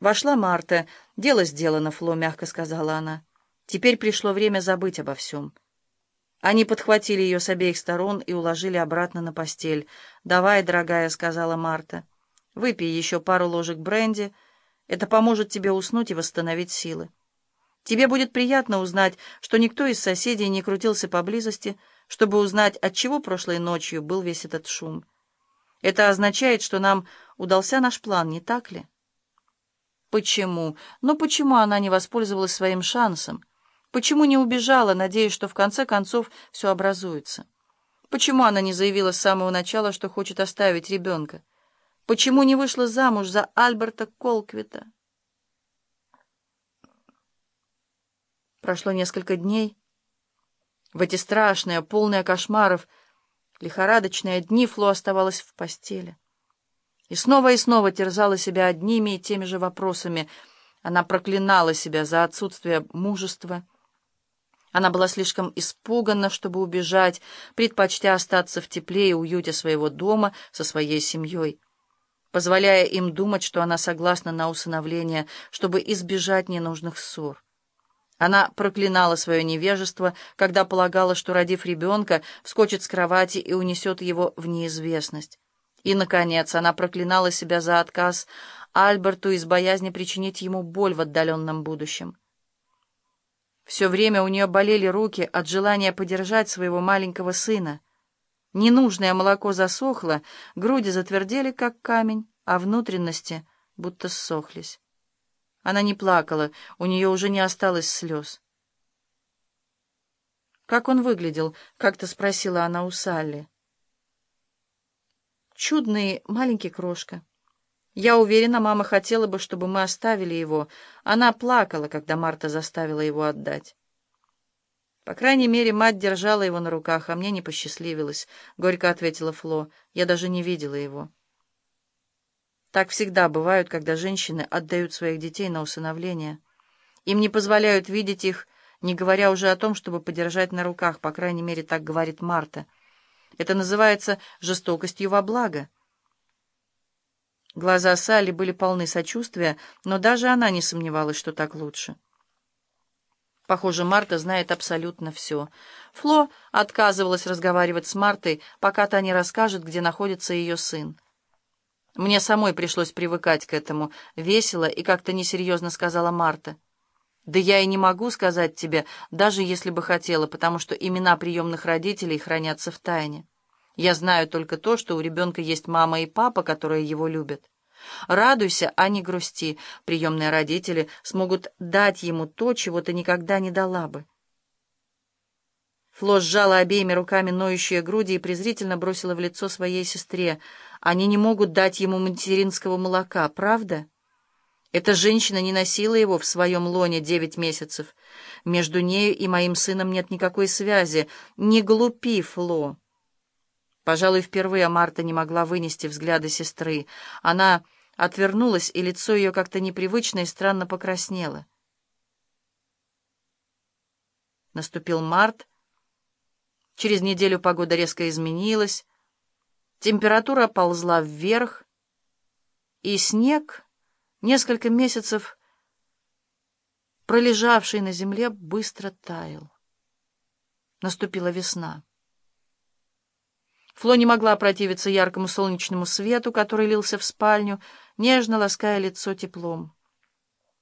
Вошла Марта. «Дело сделано, Фло», — мягко сказала она. «Теперь пришло время забыть обо всем». Они подхватили ее с обеих сторон и уложили обратно на постель. «Давай, дорогая», — сказала Марта. «Выпей еще пару ложек бренди. Это поможет тебе уснуть и восстановить силы. Тебе будет приятно узнать, что никто из соседей не крутился поблизости, чтобы узнать, от чего прошлой ночью был весь этот шум. Это означает, что нам удался наш план, не так ли?» Почему? Но почему она не воспользовалась своим шансом? Почему не убежала, надеясь, что в конце концов все образуется? Почему она не заявила с самого начала, что хочет оставить ребенка? Почему не вышла замуж за Альберта Колквита? Прошло несколько дней. В эти страшные, полные кошмаров, лихорадочные дни Фло оставалась в постели. И снова и снова терзала себя одними и теми же вопросами. Она проклинала себя за отсутствие мужества. Она была слишком испуганна, чтобы убежать, предпочтя остаться в тепле и уюте своего дома со своей семьей, позволяя им думать, что она согласна на усыновление, чтобы избежать ненужных ссор. Она проклинала свое невежество, когда полагала, что, родив ребенка, вскочит с кровати и унесет его в неизвестность. И, наконец, она проклинала себя за отказ Альберту из боязни причинить ему боль в отдаленном будущем. Все время у нее болели руки от желания подержать своего маленького сына. Ненужное молоко засохло, груди затвердели, как камень, а внутренности будто ссохлись. Она не плакала, у нее уже не осталось слез. «Как он выглядел?» — как-то спросила она у Салли. Чудный маленький крошка. Я уверена, мама хотела бы, чтобы мы оставили его. Она плакала, когда Марта заставила его отдать. По крайней мере, мать держала его на руках, а мне не посчастливилось, — горько ответила Фло. Я даже не видела его. Так всегда бывают, когда женщины отдают своих детей на усыновление. Им не позволяют видеть их, не говоря уже о том, чтобы подержать на руках, по крайней мере, так говорит Марта. Это называется жестокостью во благо. Глаза Салли были полны сочувствия, но даже она не сомневалась, что так лучше. Похоже, Марта знает абсолютно все. Фло отказывалась разговаривать с Мартой, пока та не расскажет, где находится ее сын. «Мне самой пришлось привыкать к этому», — весело и как-то несерьезно сказала Марта. «Да я и не могу сказать тебе, даже если бы хотела, потому что имена приемных родителей хранятся в тайне. Я знаю только то, что у ребенка есть мама и папа, которые его любят. Радуйся, а не грусти. Приемные родители смогут дать ему то, чего ты никогда не дала бы». Фло сжала обеими руками ноющие груди и презрительно бросила в лицо своей сестре. «Они не могут дать ему материнского молока, правда?» Эта женщина не носила его в своем лоне девять месяцев. Между нею и моим сыном нет никакой связи. Не глупи, Фло. Пожалуй, впервые Марта не могла вынести взгляды сестры. Она отвернулась, и лицо ее как-то непривычно и странно покраснело. Наступил март. Через неделю погода резко изменилась. Температура ползла вверх, и снег несколько месяцев пролежавший на земле, быстро таял. Наступила весна. Фло не могла противиться яркому солнечному свету, который лился в спальню, нежно лаская лицо теплом.